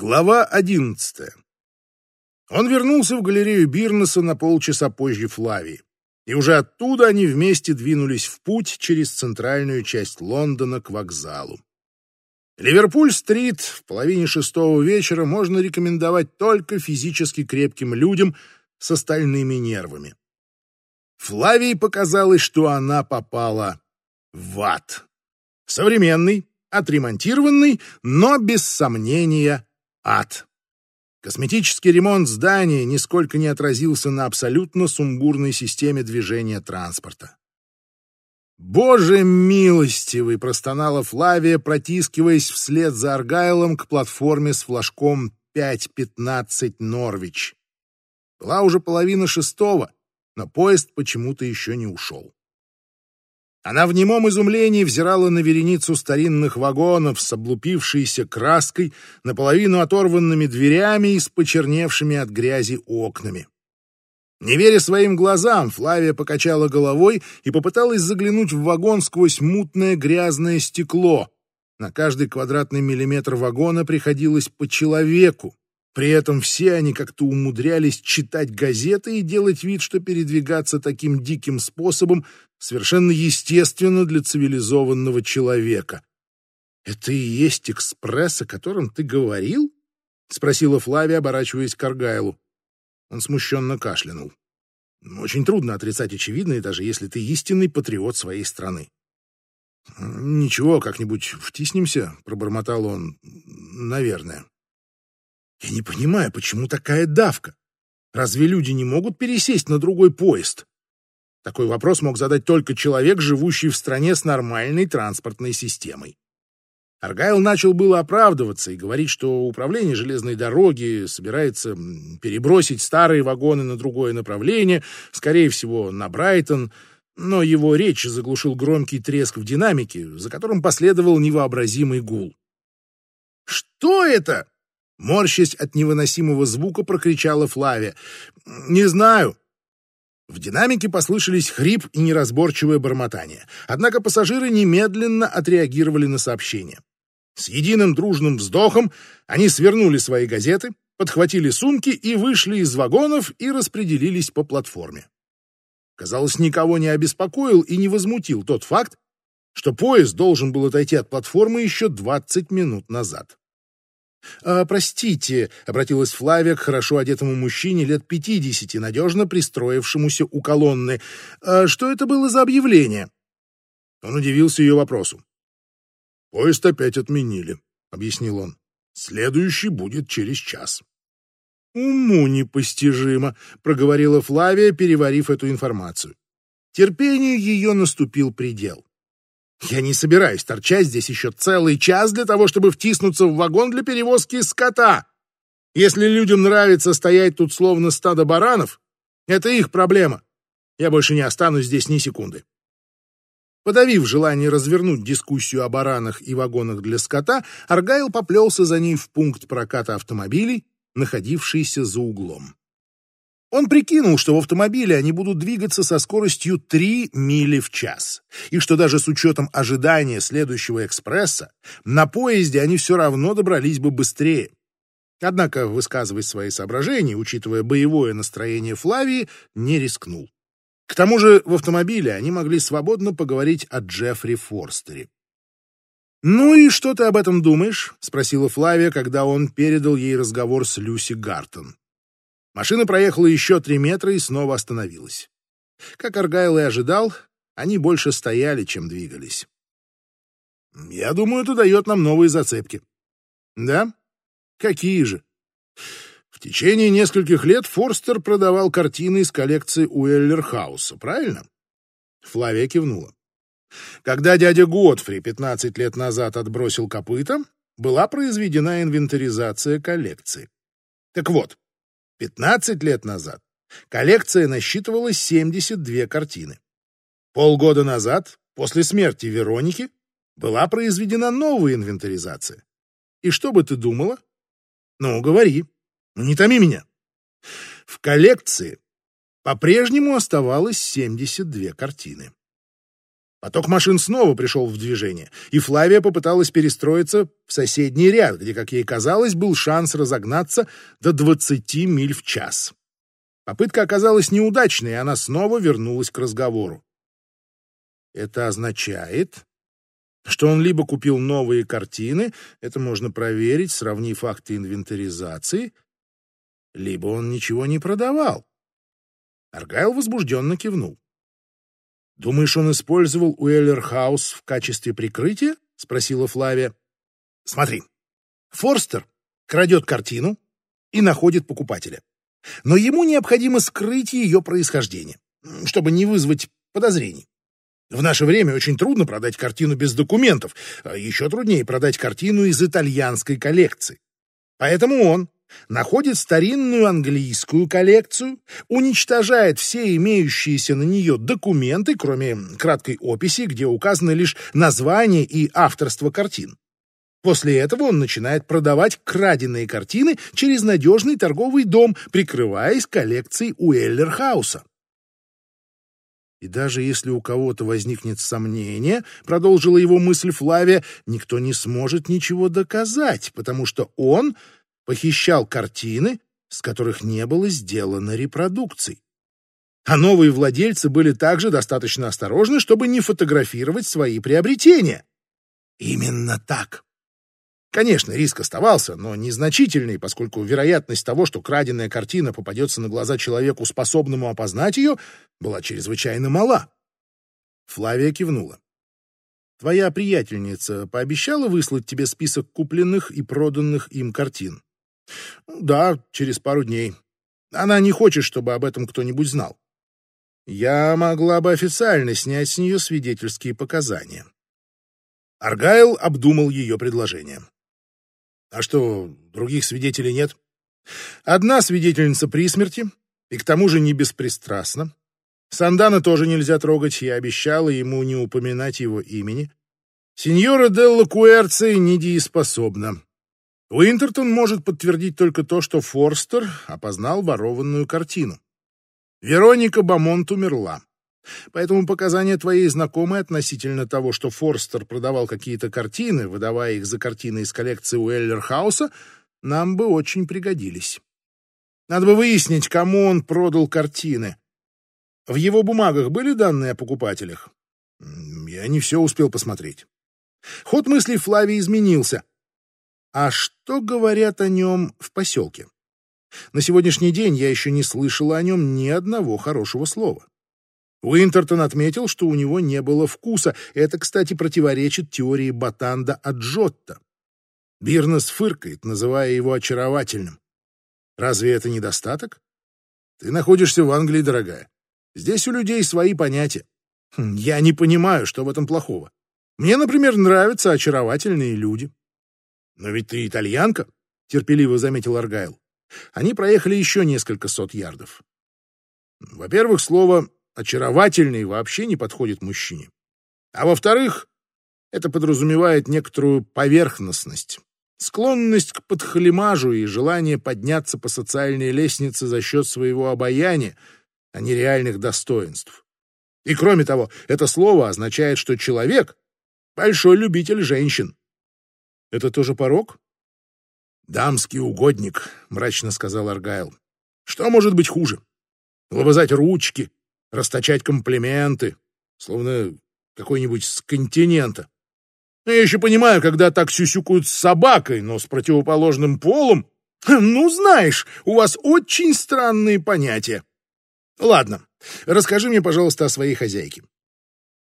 Глава одиннадцатая. Он вернулся в галерею Бирнеса на полчаса позже Флавии, и уже оттуда они вместе двинулись в путь через центральную часть Лондона к вокзалу. Ливерпуль-стрит в половине шестого вечера можно рекомендовать только физически крепким людям с остальными нервами. Флавии показалось, что она попала в ад. Современный, отремонтированный, но без сомнения ад. Косметический ремонт здания нисколько не отразился на абсолютно сумбурной системе движения транспорта. «Боже милостивый!» — простонала Флавия, протискиваясь вслед за Аргайлом к платформе с флажком 5.15 Норвич. Была уже половина шестого, но поезд почему-то еще не ушел. Она в немом изумлении взирала на вереницу старинных вагонов с облупившейся краской, наполовину оторванными дверями и с почерневшими от грязи окнами. Не веря своим глазам, Флавия покачала головой и попыталась заглянуть в вагон сквозь мутное грязное стекло. На каждый квадратный миллиметр вагона приходилось по человеку. При этом все они как-то умудрялись читать газеты и делать вид, что передвигаться таким диким способом совершенно естественно для цивилизованного человека. «Это и есть экспресс, о котором ты говорил?» — спросила Флавия, оборачиваясь к Аргайлу. Он смущенно кашлянул. «Очень трудно отрицать очевидное, даже если ты истинный патриот своей страны». «Ничего, как-нибудь втиснемся», — пробормотал он. «Наверное». «Я не понимаю, почему такая давка? Разве люди не могут пересесть на другой поезд?» Такой вопрос мог задать только человек, живущий в стране с нормальной транспортной системой. Аргайл начал было оправдываться и говорить, что управление железной дороги собирается перебросить старые вагоны на другое направление, скорее всего, на Брайтон, но его речь заглушил громкий треск в динамике, за которым последовал невообразимый гул. «Что это?» Морщась от невыносимого звука, прокричала Флавия. «Не знаю. В динамике послышались хрип и неразборчивое бормотание. Однако пассажиры немедленно отреагировали на сообщение. С единым дружным вздохом они свернули свои газеты, подхватили сумки и вышли из вагонов и распределились по платформе. Казалось, никого не обеспокоил и не возмутил тот факт, что поезд должен был отойти от платформы еще 20 минут назад. «А, «Простите», — обратилась Флавия к хорошо одетому мужчине лет пятидесяти, надежно пристроившемуся у колонны. «А что это было за объявление?» Он удивился ее вопросу. «Поезд опять отменили», — объяснил он. «Следующий будет через час». «Уму непостижимо», — проговорила Флавия, переварив эту информацию. Терпению ее наступил предел. Я не собираюсь торчать здесь еще целый час для того, чтобы втиснуться в вагон для перевозки скота. Если людям нравится стоять тут словно стадо баранов, это их проблема. Я больше не останусь здесь ни секунды. Подавив желание развернуть дискуссию о баранах и вагонах для скота, Аргайл поплелся за ней в пункт проката автомобилей, находившийся за углом. Он прикинул, что в автомобиле они будут двигаться со скоростью 3 мили в час, и что даже с учетом ожидания следующего экспресса, на поезде они все равно добрались бы быстрее. Однако высказывать свои соображения, учитывая боевое настроение Флавии, не рискнул. К тому же в автомобиле они могли свободно поговорить о Джеффри Форстере. «Ну и что ты об этом думаешь?» — спросила Флавия, когда он передал ей разговор с Люси Гартон. Машина проехала еще три метра и снова остановилась. Как Аргайл и ожидал, они больше стояли, чем двигались. «Я думаю, это дает нам новые зацепки». «Да? Какие же?» В течение нескольких лет Форстер продавал картины из коллекции Уэллерхауса, правильно? Флавия кивнула. Когда дядя Годфри 15 лет назад отбросил копыта, была произведена инвентаризация коллекции. Так вот, 15 лет назад коллекция насчитывала 72 картины. Полгода назад, после смерти Вероники, была произведена новая инвентаризация. И что бы ты думала? Ну, говори. Не томи меня. В коллекции по-прежнему оставалось 72 картины. Поток машин снова пришел в движение, и Флавия попыталась перестроиться в соседний ряд, где, как ей казалось, был шанс разогнаться до 20 миль в час. Попытка оказалась неудачной, и она снова вернулась к разговору. Это означает, что он либо купил новые картины, это можно проверить, сравнив факты инвентаризации, либо он ничего не продавал. Аргайл возбужденно кивнул. «Думаешь, он использовал Уэллер-хаус в качестве прикрытия?» — спросила Флавия. «Смотри, Форстер крадет картину и находит покупателя. Но ему необходимо скрыть ее происхождение, чтобы не вызвать подозрений. В наше время очень трудно продать картину без документов, а еще труднее продать картину из итальянской коллекции. Поэтому он находит старинную английскую коллекцию, уничтожает все имеющиеся на нее документы, кроме краткой описи, где указаны лишь название и авторство картин. После этого он начинает продавать краденные картины через надежный торговый дом, прикрываясь коллекцией Уэллерхауса. И даже если у кого-то возникнет сомнение, продолжила его мысль Флавия, никто не сможет ничего доказать, потому что он похищал картины, с которых не было сделано репродукций. А новые владельцы были также достаточно осторожны, чтобы не фотографировать свои приобретения. Именно так. Конечно, риск оставался, но незначительный, поскольку вероятность того, что краденая картина попадется на глаза человеку, способному опознать ее, была чрезвычайно мала. Флавия кивнула. «Твоя приятельница пообещала выслать тебе список купленных и проданных им картин?» Да, через пару дней. Она не хочет, чтобы об этом кто-нибудь знал. Я могла бы официально снять с нее свидетельские показания. Аргайл обдумал ее предложение. А что, других свидетелей нет? Одна свидетельница при смерти, и к тому же не беспристрастна. Сандана тоже нельзя трогать, я обещала ему не упоминать его имени. Сеньора Делла Куэрци недееспособна. Уинтертон может подтвердить только то, что Форстер опознал ворованную картину. Вероника Бамонт умерла. Поэтому показания твоей знакомой относительно того, что Форстер продавал какие-то картины, выдавая их за картины из коллекции Уэллерхауса, нам бы очень пригодились. Надо бы выяснить, кому он продал картины. В его бумагах были данные о покупателях? Я не все успел посмотреть. Ход мыслей Флавии изменился. А что говорят о нем в поселке? На сегодняшний день я еще не слышала о нем ни одного хорошего слова. Уинтертон отметил, что у него не было вкуса. Это, кстати, противоречит теории Батанда о Джотто. Бирнес фыркает, называя его очаровательным. Разве это недостаток? Ты находишься в Англии, дорогая. Здесь у людей свои понятия. Хм, я не понимаю, что в этом плохого. Мне, например, нравятся очаровательные люди. «Но ведь ты итальянка», — терпеливо заметил Аргайл. Они проехали еще несколько сот ярдов. Во-первых, слово «очаровательный» вообще не подходит мужчине. А во-вторых, это подразумевает некоторую поверхностность, склонность к подхалимажу и желание подняться по социальной лестнице за счет своего обаяния, а не реальных достоинств. И кроме того, это слово означает, что человек — большой любитель женщин. Это тоже порог? Дамский угодник, мрачно сказал Аргайл. Что может быть хуже? Лобызать ручки, расточать комплименты, словно какой-нибудь с континента. Я еще понимаю, когда так сюсюкают с собакой, но с противоположным полом... Ну, знаешь, у вас очень странные понятия. Ладно, расскажи мне, пожалуйста, о своей хозяйке.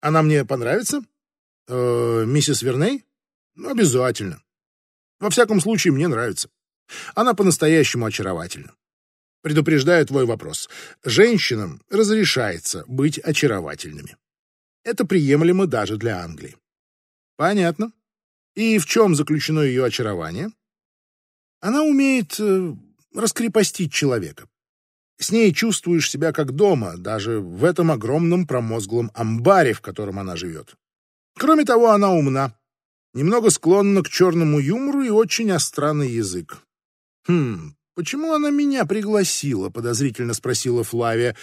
Она мне понравится? Э, миссис Верней? Ну, обязательно. Во всяком случае, мне нравится. Она по-настоящему очаровательна. Предупреждаю твой вопрос. Женщинам разрешается быть очаровательными. Это приемлемо даже для Англии. Понятно. И в чем заключено ее очарование? Она умеет э, раскрепостить человека. С ней чувствуешь себя как дома, даже в этом огромном промозглом амбаре, в котором она живет. Кроме того, она умна немного склонна к черному юмору и очень остранный язык. «Хм, почему она меня пригласила?» — подозрительно спросила Флавия.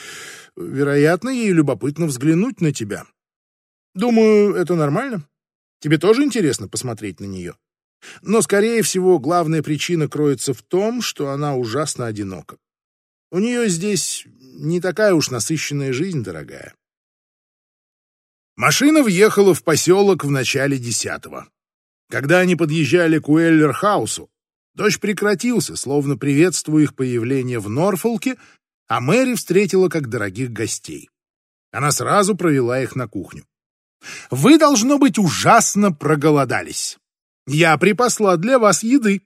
«Вероятно, ей любопытно взглянуть на тебя». Думаю, это нормально. Тебе тоже интересно посмотреть на нее? Но, скорее всего, главная причина кроется в том, что она ужасно одинока. У нее здесь не такая уж насыщенная жизнь, дорогая. Машина въехала в поселок в начале десятого. Когда они подъезжали к Уэллер-хаусу, дождь прекратился, словно приветствуя их появление в Норфолке, а Мэри встретила как дорогих гостей. Она сразу провела их на кухню. «Вы, должно быть, ужасно проголодались. Я припасла для вас еды».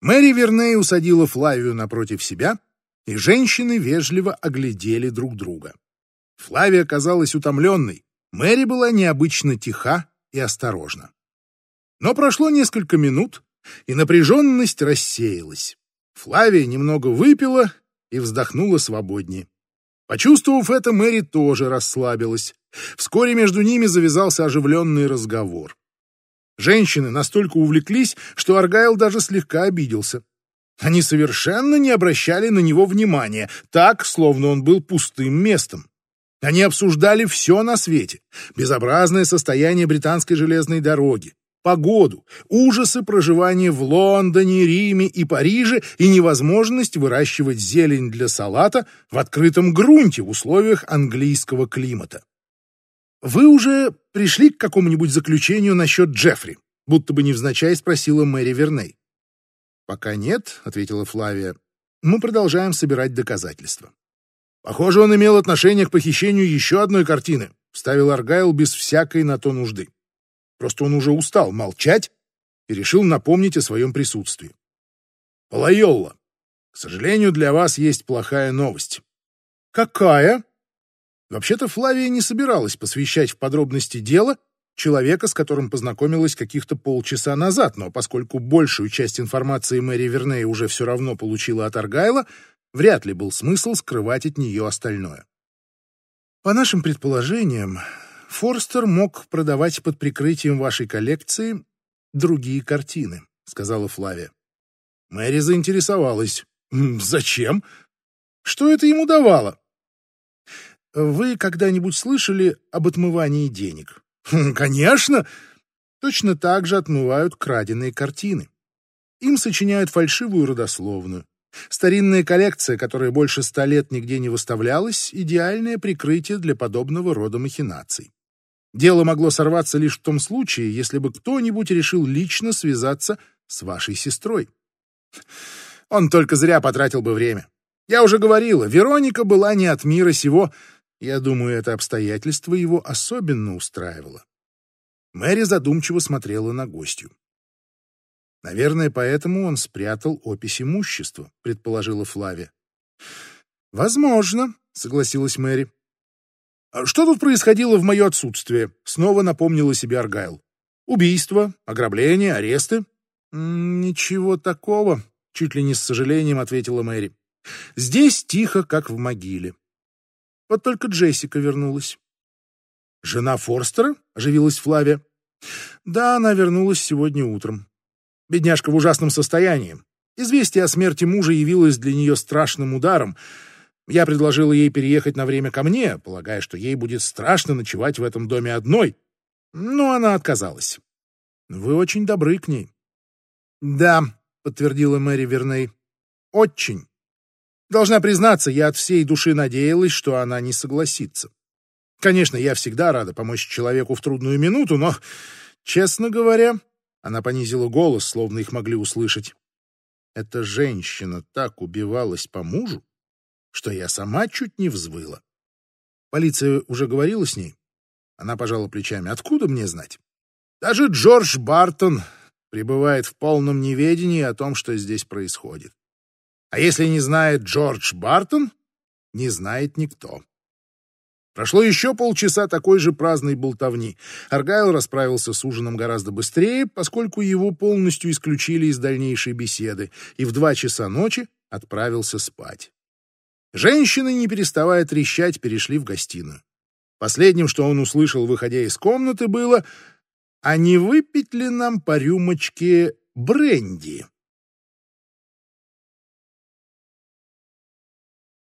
Мэри Верней усадила Флавию напротив себя, и женщины вежливо оглядели друг друга. Флавия казалась утомленной, Мэри была необычно тиха и осторожна. Но прошло несколько минут, и напряженность рассеялась. Флавия немного выпила и вздохнула свободнее. Почувствовав это, Мэри тоже расслабилась. Вскоре между ними завязался оживленный разговор. Женщины настолько увлеклись, что Аргайл даже слегка обиделся. Они совершенно не обращали на него внимания, так, словно он был пустым местом. Они обсуждали все на свете. Безобразное состояние британской железной дороги, погоду, ужасы проживания в Лондоне, Риме и Париже и невозможность выращивать зелень для салата в открытом грунте в условиях английского климата. «Вы уже пришли к какому-нибудь заключению насчет Джеффри?» будто бы невзначай спросила Мэри Верней. «Пока нет», — ответила Флавия. «Мы продолжаем собирать доказательства». «Похоже, он имел отношение к похищению еще одной картины», — вставил Аргайл без всякой на то нужды. Просто он уже устал молчать и решил напомнить о своем присутствии. Палайолла, к сожалению, для вас есть плохая новость. Какая? Вообще-то Флавия не собиралась посвящать в подробности дела человека, с которым познакомилась каких-то полчаса назад, но поскольку большую часть информации Мэри Верней уже все равно получила от Аргайла, вряд ли был смысл скрывать от нее остальное. По нашим предположениям, Форстер мог продавать под прикрытием вашей коллекции другие картины, сказала Флавия. Мэри заинтересовалась. Зачем? Что это ему давало? Вы когда-нибудь слышали об отмывании денег? Конечно. Точно так же отмывают краденые картины. Им сочиняют фальшивую родословную. Старинная коллекция, которая больше ста лет нигде не выставлялась, идеальное прикрытие для подобного рода махинаций. Дело могло сорваться лишь в том случае, если бы кто-нибудь решил лично связаться с вашей сестрой. Он только зря потратил бы время. Я уже говорила, Вероника была не от мира сего. Я думаю, это обстоятельство его особенно устраивало. Мэри задумчиво смотрела на гостью. Наверное, поэтому он спрятал опись имущества, предположила Флавия. Возможно, согласилась Мэри. А «Что тут происходило в мое отсутствие?» — снова напомнила себе Аргайл. «Убийство, ограбление, аресты?» «Ничего такого», — чуть ли не с сожалением ответила Мэри. «Здесь тихо, как в могиле. Вот только Джессика вернулась». «Жена Форстера?» — оживилась Флавия. «Да, она вернулась сегодня утром. Бедняжка в ужасном состоянии. Известие о смерти мужа явилось для нее страшным ударом — я предложила ей переехать на время ко мне, полагая, что ей будет страшно ночевать в этом доме одной. Но она отказалась. Вы очень добры к ней. Да, подтвердила Мэри Верней. Очень. Должна признаться, я от всей души надеялась, что она не согласится. Конечно, я всегда рада помочь человеку в трудную минуту, но, честно говоря, она понизила голос, словно их могли услышать. Эта женщина так убивалась по мужу, что я сама чуть не взвыла. Полиция уже говорила с ней? Она пожала плечами. Откуда мне знать? Даже Джордж Бартон пребывает в полном неведении о том, что здесь происходит. А если не знает Джордж Бартон, не знает никто. Прошло еще полчаса такой же праздной болтовни. Аргайл расправился с ужином гораздо быстрее, поскольку его полностью исключили из дальнейшей беседы, и в два часа ночи отправился спать. Женщины, не переставая трещать, перешли в гостиную. Последним, что он услышал, выходя из комнаты, было «А не выпить ли нам по рюмочке бренди?»